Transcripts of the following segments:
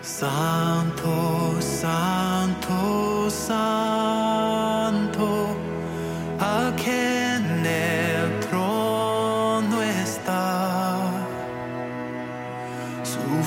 Santo, santo, santo, aquel en el trono está. Su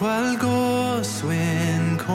cuál gozo encontraré.